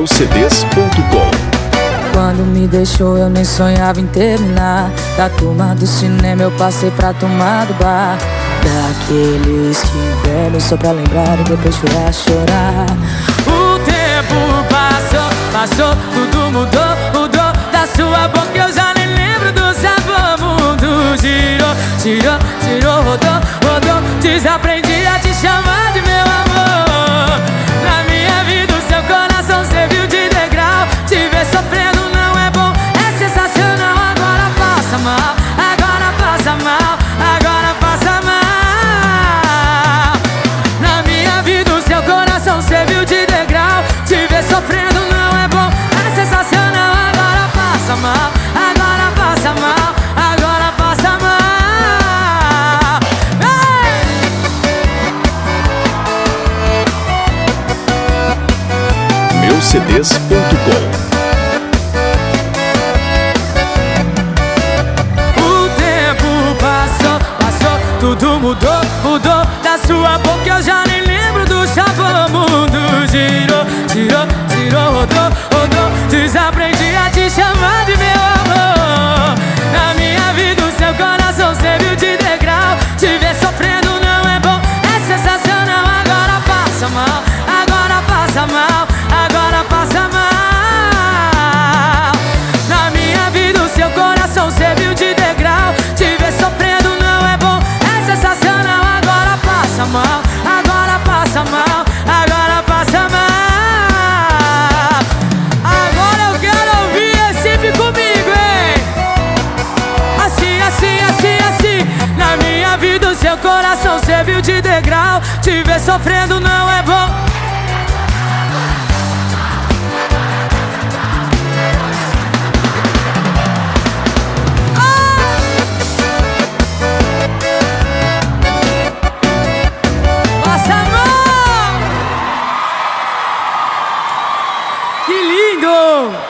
meucds.com Quando me deixou eu nem sonhava em terminar Da turma do cinema eu passei pra tomar do bar Daqueles que bebem só pra lembrar e depois chorar, chorar O tempo passou, passou, tudo mudou, mudou Da sua boca eu já nem lembro do sabor Mundo girou, girou, girou, rodou, rodou Desaprendi O tempo passou, passou, tudo mudou, mudou. Da sua boca eu já nem lembro do sabor Mundo girou, girou, girou, rodou, rodou. Desaprendi a te chamar de meu amor. Na minha vida o seu coração serviu de degrau. Te ver sofrendo não é bom, é sensacional. Agora passa mal, agora passa mal, Seu coração serviu de degrau Te ver sofrendo não é bom oh! Amor! Que lindo!